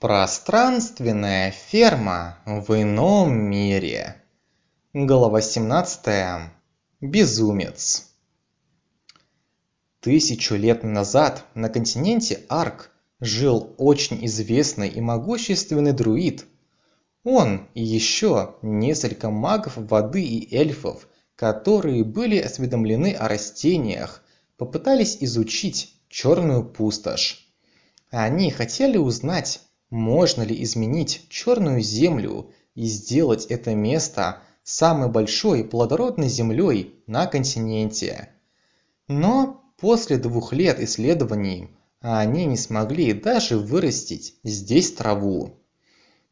Пространственная ферма в ином мире. Глава 17. Безумец. Тысячу лет назад на континенте Арк жил очень известный и могущественный друид. Он и еще несколько магов воды и эльфов, которые были осведомлены о растениях, попытались изучить черную пустошь. Они хотели узнать, можно ли изменить черную землю и сделать это место самой большой плодородной землей на континенте. Но после двух лет исследований они не смогли даже вырастить здесь траву.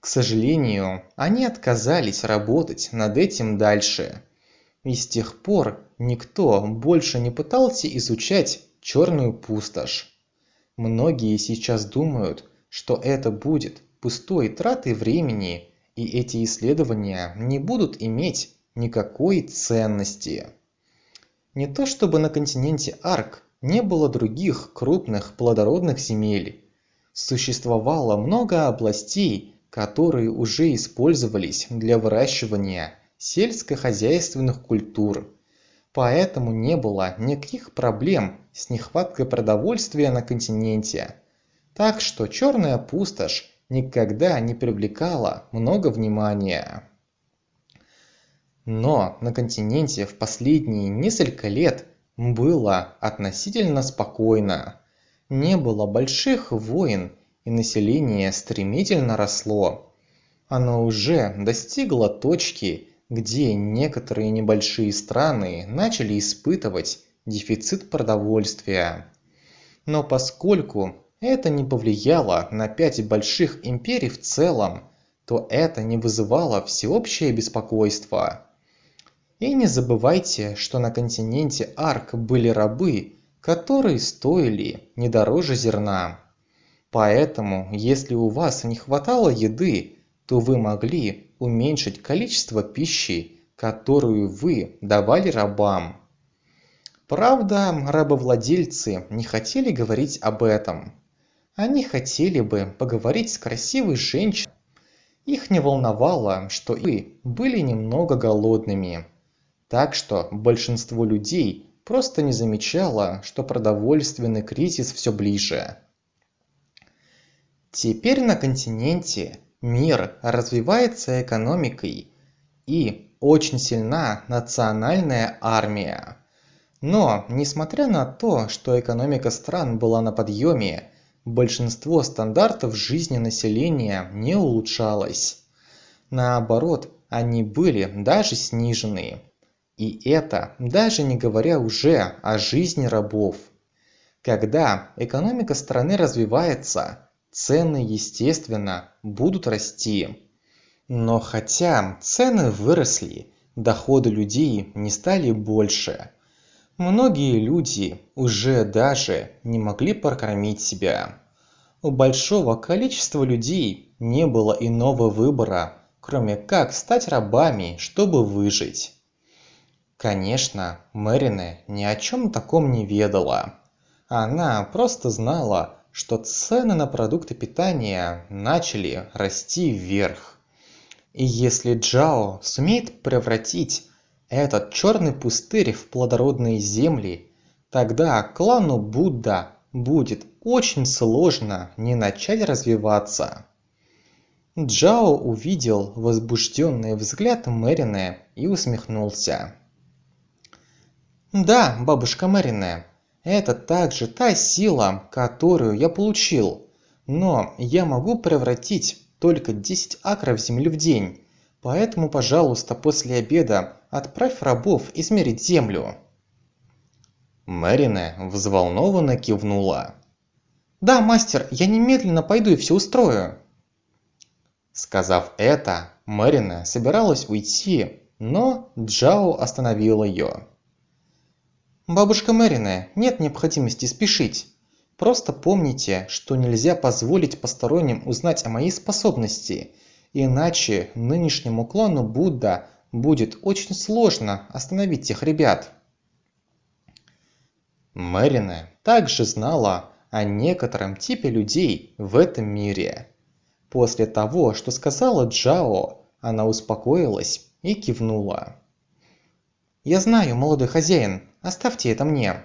К сожалению, они отказались работать над этим дальше. И с тех пор никто больше не пытался изучать черную пустошь. Многие сейчас думают, что это будет пустой тратой времени и эти исследования не будут иметь никакой ценности. Не то чтобы на континенте Арк не было других крупных плодородных земель. Существовало много областей, которые уже использовались для выращивания сельскохозяйственных культур. Поэтому не было никаких проблем с нехваткой продовольствия на континенте так что черная пустошь никогда не привлекала много внимания. Но на континенте в последние несколько лет было относительно спокойно. Не было больших войн, и население стремительно росло. Оно уже достигло точки, где некоторые небольшие страны начали испытывать дефицит продовольствия. Но поскольку это не повлияло на пять больших империй в целом, то это не вызывало всеобщее беспокойство. И не забывайте, что на континенте Арк были рабы, которые стоили не дороже зерна. Поэтому, если у вас не хватало еды, то вы могли уменьшить количество пищи, которую вы давали рабам. Правда, рабовладельцы не хотели говорить об этом. Они хотели бы поговорить с красивой женщиной. Их не волновало, что вы были немного голодными. Так что большинство людей просто не замечало, что продовольственный кризис все ближе. Теперь на континенте мир развивается экономикой и очень сильна национальная армия. Но, несмотря на то, что экономика стран была на подъеме, большинство стандартов жизни населения не улучшалось. Наоборот, они были даже снижены. И это даже не говоря уже о жизни рабов. Когда экономика страны развивается, цены, естественно, будут расти. Но хотя цены выросли, доходы людей не стали больше. Многие люди уже даже не могли прокормить себя. У большого количества людей не было иного выбора, кроме как стать рабами, чтобы выжить. Конечно, Мэрине ни о чем таком не ведала. Она просто знала, что цены на продукты питания начали расти вверх. И если Джао сумеет превратить этот черный пустырь в плодородные земли, тогда клану Будда будет очень сложно не начать развиваться. Джао увидел возбужденный взгляд Мэрине и усмехнулся. «Да, бабушка Мэрине, это также та сила, которую я получил, но я могу превратить только 10 акров земли в день, поэтому, пожалуйста, после обеда отправь рабов измерить землю Мэрине взволнованно кивнула. Да мастер я немедленно пойду и все устрою сказав это Мэрине собиралась уйти но джао остановил ее бабушка Мэрине нет необходимости спешить. Просто помните что нельзя позволить посторонним узнать о моей способности иначе нынешнему клану будда будет очень сложно остановить тех ребят. Мэрина также знала о некотором типе людей в этом мире. После того, что сказала Джао, она успокоилась и кивнула. «Я знаю, молодой хозяин, оставьте это мне».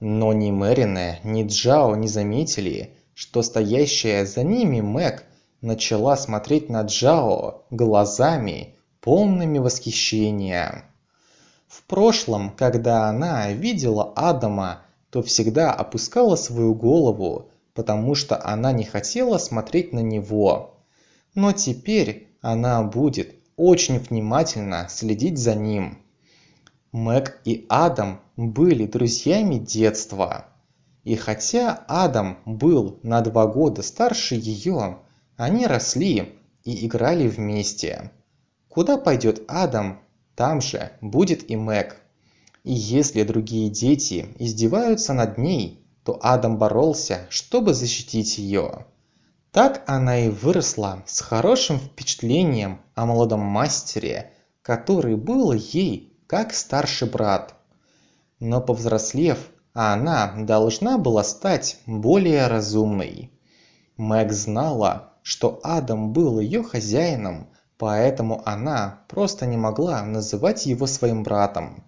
Но ни Мэрине, ни Джао не заметили, что стоящая за ними Мэг начала смотреть на Джао глазами, полными восхищения. В прошлом, когда она видела Адама, то всегда опускала свою голову, потому что она не хотела смотреть на него. Но теперь она будет очень внимательно следить за ним. Мэг и Адам были друзьями детства. И хотя Адам был на два года старше ее, они росли и играли вместе. Куда пойдет Адам, там же будет и Мэг. И если другие дети издеваются над ней, то Адам боролся, чтобы защитить ее. Так она и выросла с хорошим впечатлением о молодом мастере, который был ей как старший брат. Но повзрослев, она должна была стать более разумной. Мэг знала, что Адам был ее хозяином, поэтому она просто не могла называть его своим братом.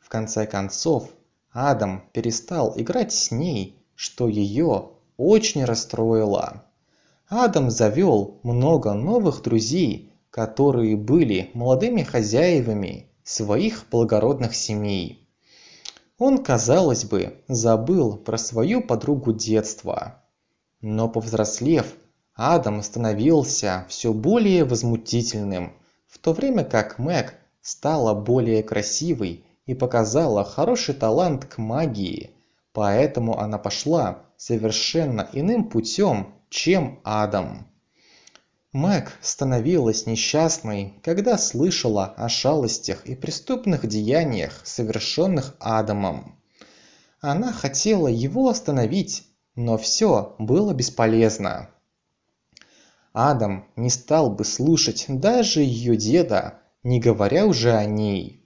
В конце концов, Адам перестал играть с ней, что ее очень расстроило. Адам завел много новых друзей, которые были молодыми хозяевами своих благородных семей он казалось бы забыл про свою подругу детства но повзрослев адам становился все более возмутительным в то время как мэг стала более красивой и показала хороший талант к магии поэтому она пошла совершенно иным путем чем адам Мэг становилась несчастной, когда слышала о шалостях и преступных деяниях, совершенных Адамом. Она хотела его остановить, но все было бесполезно. Адам не стал бы слушать даже ее деда, не говоря уже о ней.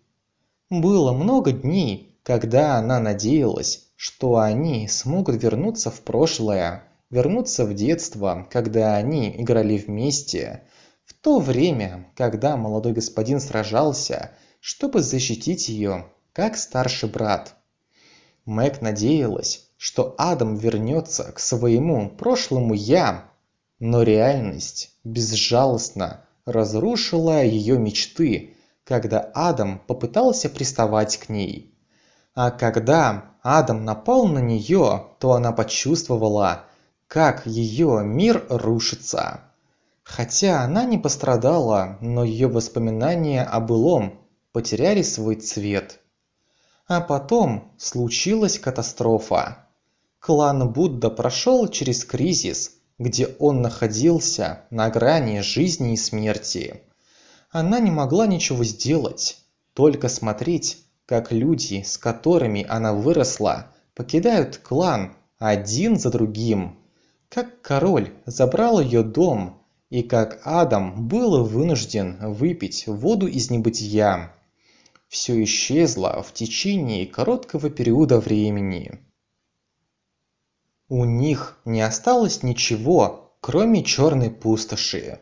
Было много дней, когда она надеялась, что они смогут вернуться в прошлое, вернуться в детство, когда они играли вместе, в то время, когда молодой господин сражался, чтобы защитить ее, как старший брат. Мэг надеялась, что Адам вернется к своему прошлому «я», но реальность безжалостно разрушила ее мечты, когда Адам попытался приставать к ней. А когда Адам напал на нее, то она почувствовала, как ее мир рушится. Хотя она не пострадала, но ее воспоминания о былом потеряли свой цвет. А потом случилась катастрофа. Клан Будда прошел через кризис, где он находился на грани жизни и смерти. Она не могла ничего сделать, только смотреть, как люди, с которыми она выросла, покидают клан один за другим как король забрал ее дом и как Адам был вынужден выпить воду из небытия. Все исчезло в течение короткого периода времени. У них не осталось ничего, кроме черной пустоши.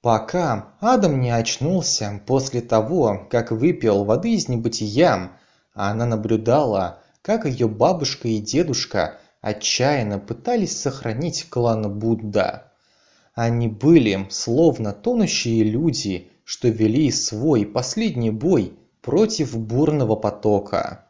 Пока Адам не очнулся после того, как выпил воды из небытия, она наблюдала, как ее бабушка и дедушка отчаянно пытались сохранить клан Будда. Они были словно тонущие люди, что вели свой последний бой против бурного потока.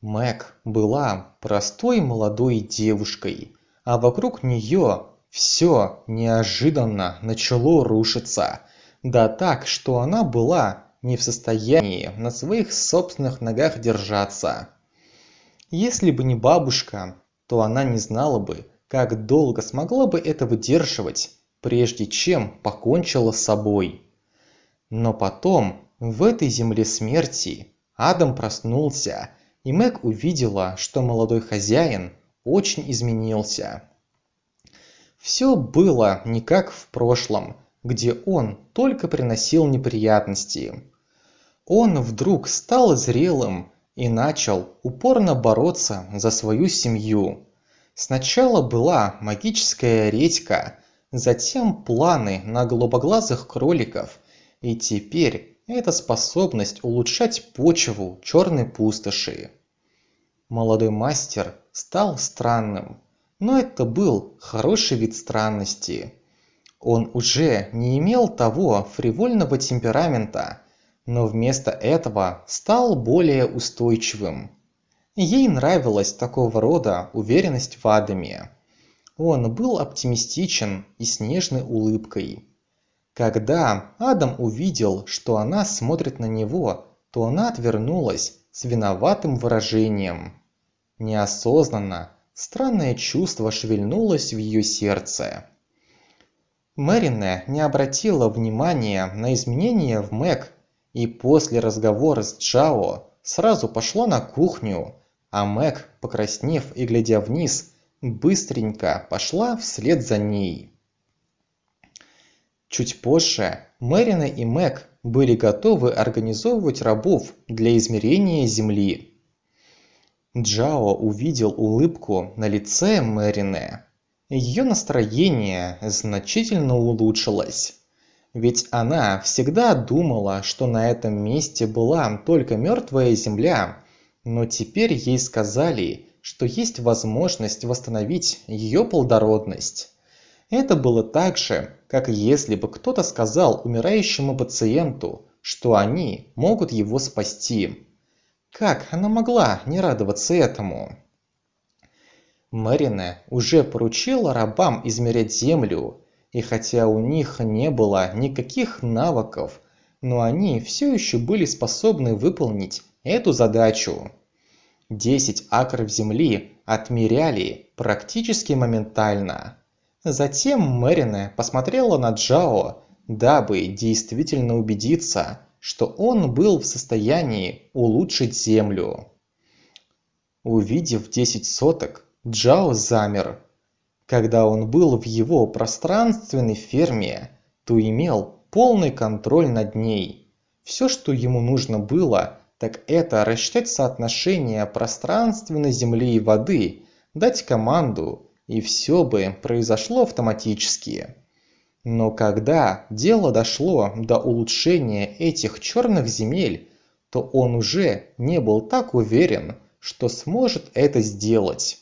Мэг была простой молодой девушкой, а вокруг нее все неожиданно начало рушиться, да так, что она была не в состоянии на своих собственных ногах держаться. Если бы не бабушка, то она не знала бы, как долго смогла бы это выдерживать, прежде чем покончила с собой. Но потом, в этой земле смерти, Адам проснулся, и Мэг увидела, что молодой хозяин очень изменился. Все было не как в прошлом, где он только приносил неприятности. Он вдруг стал зрелым и начал упорно бороться за свою семью. Сначала была магическая редька, затем планы на голубоглазых кроликов, и теперь это способность улучшать почву черной пустоши. Молодой мастер стал странным, но это был хороший вид странности. Он уже не имел того фривольного темперамента, но вместо этого стал более устойчивым. Ей нравилась такого рода уверенность в Адаме. Он был оптимистичен и с нежной улыбкой. Когда Адам увидел, что она смотрит на него, то она отвернулась с виноватым выражением. Неосознанно странное чувство шевельнулось в ее сердце. Мэрине не обратила внимания на изменения в Мэг и после разговора с Джао сразу пошла на кухню, а Мэг, покраснев и глядя вниз, быстренько пошла вслед за ней. Чуть позже Мэрина и Мэг были готовы организовывать рабов для измерения Земли. Джао увидел улыбку на лице Мэрины. Ее настроение значительно улучшилось. Ведь она всегда думала, что на этом месте была только мертвая земля, но теперь ей сказали, что есть возможность восстановить ее плодородность. Это было так же, как если бы кто-то сказал умирающему пациенту, что они могут его спасти. Как она могла не радоваться этому? Мэрине уже поручила рабам измерять землю, и хотя у них не было никаких навыков, но они все еще были способны выполнить эту задачу. 10 акров земли отмеряли практически моментально. Затем Мэрине посмотрела на Джао, дабы действительно убедиться, что он был в состоянии улучшить землю. Увидев 10 соток, Джао замер. Когда он был в его пространственной ферме, то имел полный контроль над ней. Все, что ему нужно было, так это рассчитать соотношение пространственной земли и воды, дать команду, и все бы произошло автоматически. Но когда дело дошло до улучшения этих черных земель, то он уже не был так уверен, что сможет это сделать.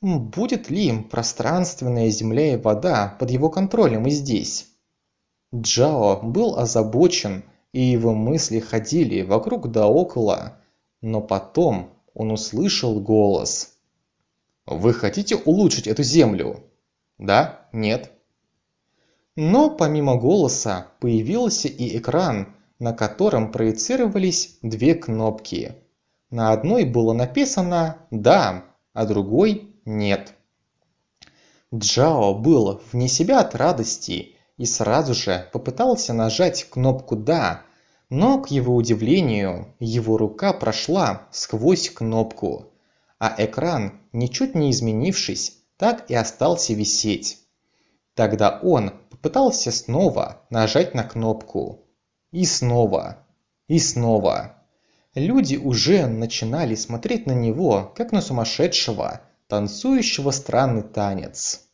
Будет ли пространственная земля и вода под его контролем и здесь? Джао был озабочен и его мысли ходили вокруг да около, но потом он услышал голос. «Вы хотите улучшить эту землю? Да? Нет?» Но помимо голоса появился и экран, на котором проецировались две кнопки. На одной было написано «Да», а другой «Нет». Джао был вне себя от радости и сразу же попытался нажать кнопку «Да», но, к его удивлению, его рука прошла сквозь кнопку, а экран, ничуть не изменившись, так и остался висеть. Тогда он попытался снова нажать на кнопку. И снова. И снова. Люди уже начинали смотреть на него, как на сумасшедшего, танцующего странный танец.